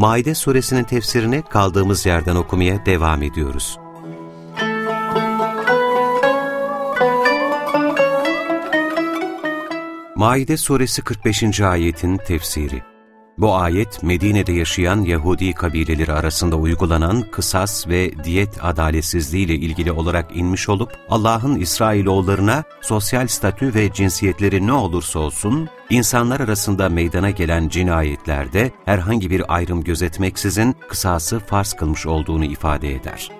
Maide suresinin tefsirini kaldığımız yerden okumaya devam ediyoruz. Maide suresi 45. ayetin tefsiri bu ayet, Medine'de yaşayan Yahudi kabileleri arasında uygulanan kısas ve diyet adaletsizliği ile ilgili olarak inmiş olup, Allah'ın İsrailoğullarına sosyal statü ve cinsiyetleri ne olursa olsun, insanlar arasında meydana gelen cinayetlerde herhangi bir ayrım gözetmeksizin kısası farz kılmış olduğunu ifade eder.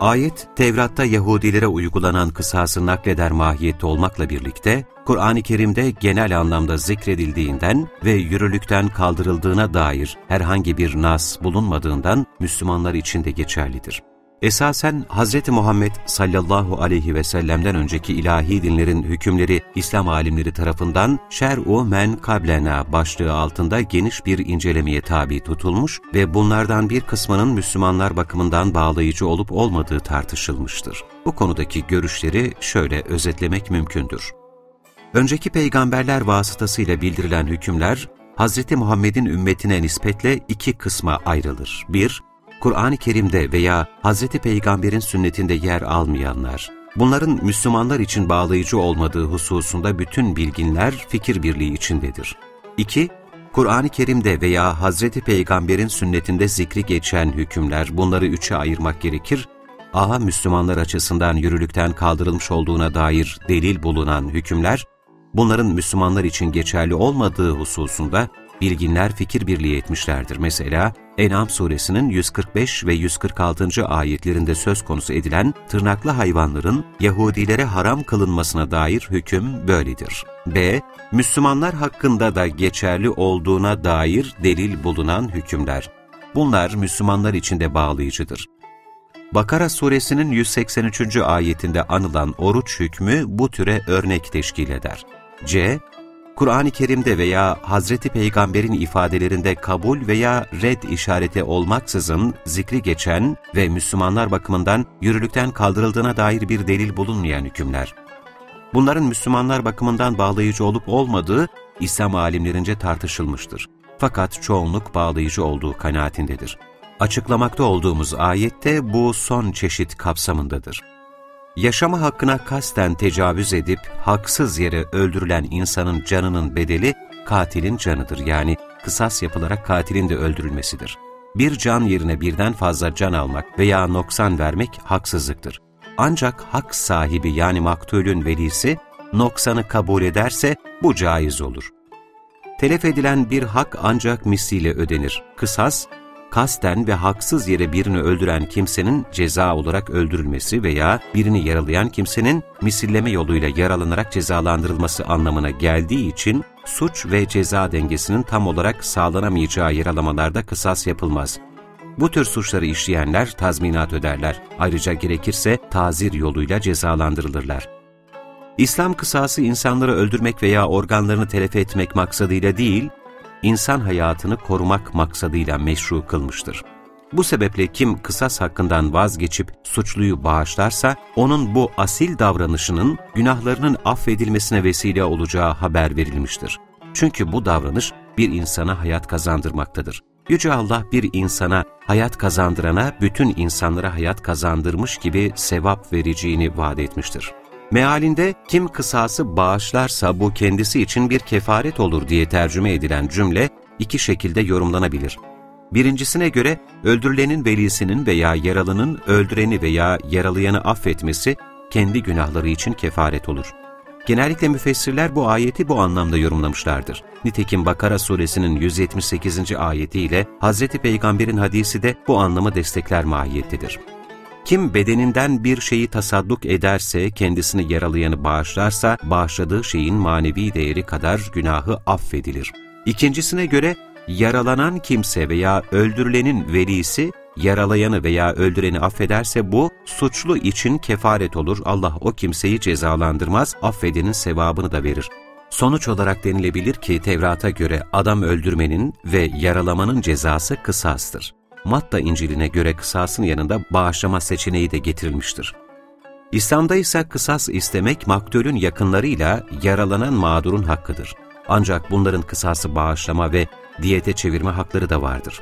Ayet, Tevrat'ta Yahudilere uygulanan kısası nakleder mahiyette olmakla birlikte, Kur'an-ı Kerim'de genel anlamda zikredildiğinden ve yürürlükten kaldırıldığına dair herhangi bir nas bulunmadığından Müslümanlar için de geçerlidir. Esasen Hz. Muhammed sallallahu aleyhi ve sellem'den önceki ilahi dinlerin hükümleri İslam alimleri tarafından şer'u men kablena başlığı altında geniş bir incelemeye tabi tutulmuş ve bunlardan bir kısmının Müslümanlar bakımından bağlayıcı olup olmadığı tartışılmıştır. Bu konudaki görüşleri şöyle özetlemek mümkündür. Önceki peygamberler vasıtasıyla bildirilen hükümler, Hz. Muhammed'in ümmetine nispetle iki kısma ayrılır. 1- Kur'an-ı Kerim'de veya Hz. Peygamber'in sünnetinde yer almayanlar, bunların Müslümanlar için bağlayıcı olmadığı hususunda bütün bilginler fikir birliği içindedir. 2. Kur'an-ı Kerim'de veya Hz. Peygamber'in sünnetinde zikri geçen hükümler, bunları üçe ayırmak gerekir. A. Müslümanlar açısından yürürlükten kaldırılmış olduğuna dair delil bulunan hükümler, bunların Müslümanlar için geçerli olmadığı hususunda bilginler fikir birliği etmişlerdir. Mesela En'am suresinin 145 ve 146. ayetlerinde söz konusu edilen tırnaklı hayvanların Yahudilere haram kılınmasına dair hüküm böyledir. B. Müslümanlar hakkında da geçerli olduğuna dair delil bulunan hükümler. Bunlar Müslümanlar için de bağlayıcıdır. Bakara suresinin 183. ayetinde anılan oruç hükmü bu türe örnek teşkil eder. C. Kur'an-ı Kerim'de veya Hazreti Peygamber'in ifadelerinde kabul veya red işareti olmaksızın zikri geçen ve Müslümanlar bakımından yürürlükten kaldırıldığına dair bir delil bulunmayan hükümler. Bunların Müslümanlar bakımından bağlayıcı olup olmadığı İslam alimlerince tartışılmıştır. Fakat çoğunluk bağlayıcı olduğu kanaatindedir. Açıklamakta olduğumuz ayette bu son çeşit kapsamındadır yaşama hakkına kasten tecavüz edip haksız yere öldürülen insanın canının bedeli katilin canıdır yani kısas yapılarak katilin de öldürülmesidir. Bir can yerine birden fazla can almak veya noksan vermek haksızlıktır. Ancak hak sahibi yani maktulün velisi noksanı kabul ederse bu caiz olur. Telef edilen bir hak ancak misliyle ödenir. Kısas, kasten ve haksız yere birini öldüren kimsenin ceza olarak öldürülmesi veya birini yaralayan kimsenin misilleme yoluyla yaralanarak cezalandırılması anlamına geldiği için suç ve ceza dengesinin tam olarak sağlanamayacağı yaralamalarda kısas yapılmaz. Bu tür suçları işleyenler tazminat öderler. Ayrıca gerekirse tazir yoluyla cezalandırılırlar. İslam kısası insanları öldürmek veya organlarını telef etmek maksadıyla değil, insan hayatını korumak maksadıyla meşru kılmıştır. Bu sebeple kim kısas hakkından vazgeçip suçluyu bağışlarsa, onun bu asil davranışının günahlarının affedilmesine vesile olacağı haber verilmiştir. Çünkü bu davranış bir insana hayat kazandırmaktadır. Yüce Allah bir insana hayat kazandırana bütün insanlara hayat kazandırmış gibi sevap vereceğini vaat etmiştir. Mealinde kim kısası bağışlarsa bu kendisi için bir kefaret olur diye tercüme edilen cümle iki şekilde yorumlanabilir. Birincisine göre öldürülenin velisinin veya yaralının öldüreni veya yaralayanı affetmesi kendi günahları için kefaret olur. Genellikle müfessirler bu ayeti bu anlamda yorumlamışlardır. Nitekim Bakara suresinin 178. ayetiyle Hz. Peygamber'in hadisi de bu anlamı destekler mahiyettedir. Kim bedeninden bir şeyi tasadduk ederse, kendisini yaralayanı bağışlarsa, bağışladığı şeyin manevi değeri kadar günahı affedilir. İkincisine göre, yaralanan kimse veya öldürülenin velisi, yaralayanı veya öldüreni affederse bu, suçlu için kefaret olur, Allah o kimseyi cezalandırmaz, affedenin sevabını da verir. Sonuç olarak denilebilir ki Tevrat'a göre adam öldürmenin ve yaralamanın cezası kısastır. Matta İncil'ine göre kısasın yanında bağışlama seçeneği de getirilmiştir. İslam'da ise kısas istemek maktulün yakınlarıyla yaralanan mağdurun hakkıdır. Ancak bunların kısası bağışlama ve diyete çevirme hakları da vardır.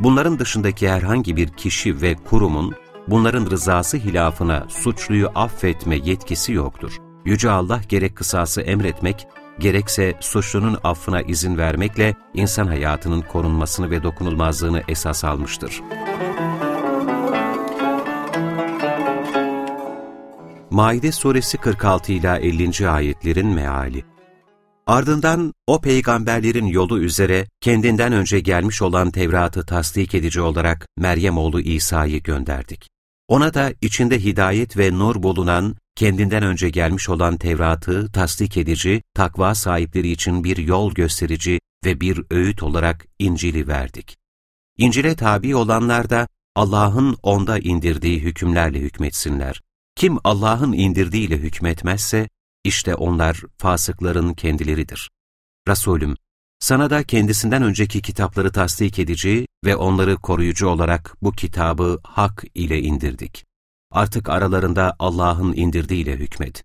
Bunların dışındaki herhangi bir kişi ve kurumun bunların rızası hilafına suçluyu affetme yetkisi yoktur. Yüce Allah gerek kısası emretmek, gerekse suçlunun affına izin vermekle insan hayatının korunmasını ve dokunulmazlığını esas almıştır. Maide suresi 46 ila 50. ayetlerin meali. Ardından o peygamberlerin yolu üzere kendinden önce gelmiş olan Tevrat'ı tasdik edici olarak Meryem oğlu İsa'yı gönderdik. Ona da içinde hidayet ve nur bulunan, kendinden önce gelmiş olan Tevrat'ı tasdik edici, takva sahipleri için bir yol gösterici ve bir öğüt olarak İncil'i verdik. İncil'e tabi olanlar da Allah'ın onda indirdiği hükümlerle hükmetsinler. Kim Allah'ın indirdiğiyle hükmetmezse, işte onlar fasıkların kendileridir. Resulüm, sana da kendisinden önceki kitapları tasdik edici ve onları koruyucu olarak bu kitabı hak ile indirdik. Artık aralarında Allah'ın indirdiğiyle hükmet.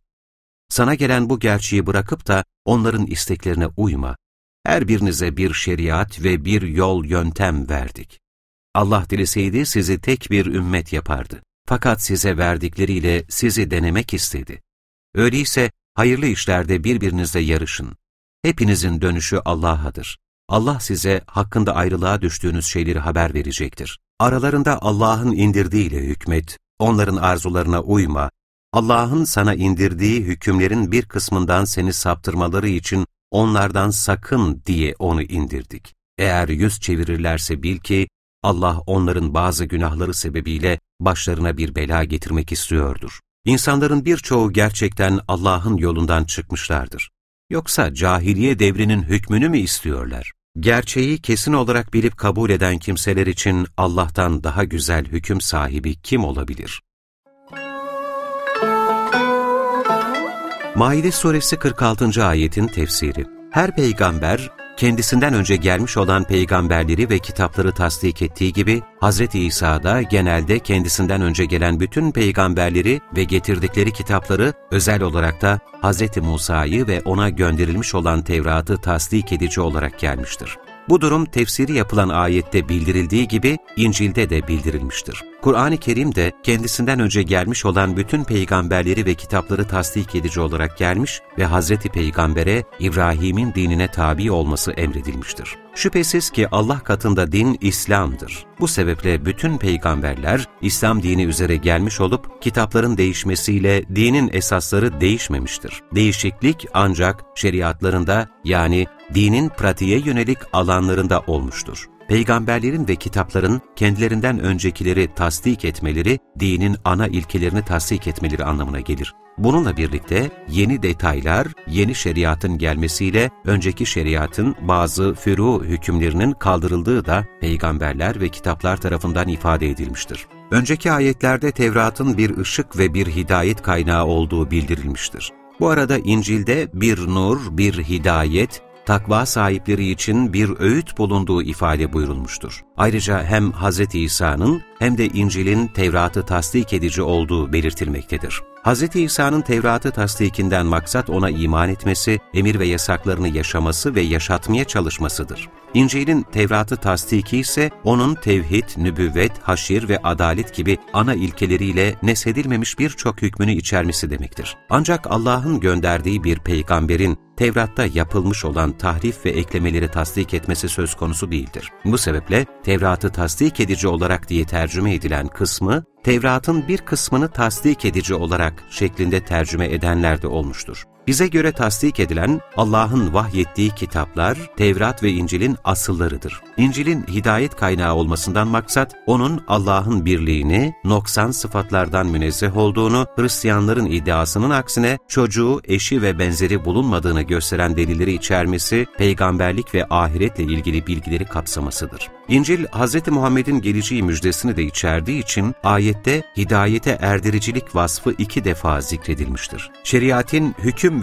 Sana gelen bu gerçeği bırakıp da onların isteklerine uyma. Her birinize bir şeriat ve bir yol yöntem verdik. Allah dileseydi sizi tek bir ümmet yapardı. Fakat size verdikleriyle sizi denemek istedi. Öyleyse hayırlı işlerde birbirinizle yarışın. Hepinizin dönüşü Allah'adır. Allah size hakkında ayrılığa düştüğünüz şeyleri haber verecektir. Aralarında Allah'ın indirdiğiyle hükmet, onların arzularına uyma, Allah'ın sana indirdiği hükümlerin bir kısmından seni saptırmaları için onlardan sakın diye onu indirdik. Eğer yüz çevirirlerse bil ki Allah onların bazı günahları sebebiyle başlarına bir bela getirmek istiyordur. İnsanların birçoğu gerçekten Allah'ın yolundan çıkmışlardır. Yoksa cahiliye devrinin hükmünü mü istiyorlar? Gerçeği kesin olarak bilip kabul eden kimseler için Allah'tan daha güzel hüküm sahibi kim olabilir? Maide suresi 46. ayetin tefsiri Her peygamber kendisinden önce gelmiş olan peygamberleri ve kitapları tasdik ettiği gibi, Hz. İsa da genelde kendisinden önce gelen bütün peygamberleri ve getirdikleri kitapları, özel olarak da Hz. Musa'yı ve ona gönderilmiş olan Tevrat'ı tasdik edici olarak gelmiştir. Bu durum tefsiri yapılan ayette bildirildiği gibi İncil'de de bildirilmiştir. Kur'an-ı Kerim de kendisinden önce gelmiş olan bütün peygamberleri ve kitapları tasdik edici olarak gelmiş ve Hazreti Peygamber'e İbrahim'in dinine tabi olması emredilmiştir. Şüphesiz ki Allah katında din İslam'dır. Bu sebeple bütün peygamberler İslam dini üzere gelmiş olup kitapların değişmesiyle dinin esasları değişmemiştir. Değişiklik ancak şeriatlarında yani dinin pratiğe yönelik alanlarında olmuştur. Peygamberlerin ve kitapların kendilerinden öncekileri tasdik etmeleri, dinin ana ilkelerini tasdik etmeleri anlamına gelir. Bununla birlikte yeni detaylar, yeni şeriatın gelmesiyle önceki şeriatın bazı furu hükümlerinin kaldırıldığı da peygamberler ve kitaplar tarafından ifade edilmiştir. Önceki ayetlerde Tevrat'ın bir ışık ve bir hidayet kaynağı olduğu bildirilmiştir. Bu arada İncil'de bir nur, bir hidayet, takva sahipleri için bir öğüt bulunduğu ifade buyurulmuştur. Ayrıca hem Hz. İsa'nın hem de İncil'in Tevrat'ı tasdik edici olduğu belirtilmektedir. Hz. İsa'nın Tevrat'ı tasdikinden maksat ona iman etmesi, emir ve yasaklarını yaşaması ve yaşatmaya çalışmasıdır. İncil'in Tevrat'ı tasdiki ise onun tevhid, nübüvvet, haşir ve adalet gibi ana ilkeleriyle nesedilmemiş birçok hükmünü içermesi demektir. Ancak Allah'ın gönderdiği bir peygamberin Tevrat'ta yapılmış olan tahrif ve eklemeleri tasdik etmesi söz konusu değildir. Bu sebeple Tevrat'ı tasdik edici olarak diye tercüme edilen kısmı, Tevrat'ın bir kısmını tasdik edici olarak şeklinde tercüme edenler de olmuştur. Bize göre tasdik edilen Allah'ın vahyettiği kitaplar, Tevrat ve İncil'in asıllarıdır. İncil'in hidayet kaynağı olmasından maksat, onun Allah'ın birliğini, noksan sıfatlardan münezzeh olduğunu, Hristiyanların iddiasının aksine çocuğu, eşi ve benzeri bulunmadığını gösteren delilleri içermesi, peygamberlik ve ahiretle ilgili bilgileri kapsamasıdır. İncil, Hz. Muhammed'in geleceği müjdesini de içerdiği için ayette hidayete erdiricilik vasfı iki defa zikredilmiştir. Şeriatin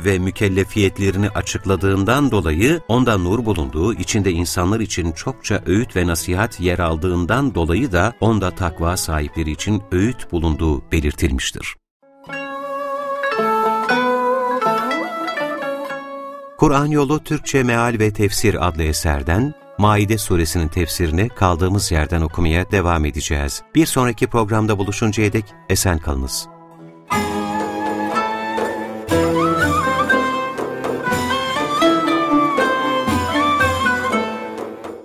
ve mükellefiyetlerini açıkladığından dolayı onda nur bulunduğu, içinde insanlar için çokça öğüt ve nasihat yer aldığından dolayı da onda takva sahipleri için öğüt bulunduğu belirtilmiştir. Kur'an Yolu Türkçe Meal ve Tefsir adlı eserden Maide suresinin tefsirini kaldığımız yerden okumaya devam edeceğiz. Bir sonraki programda buluşuncaya dek esen kalınız.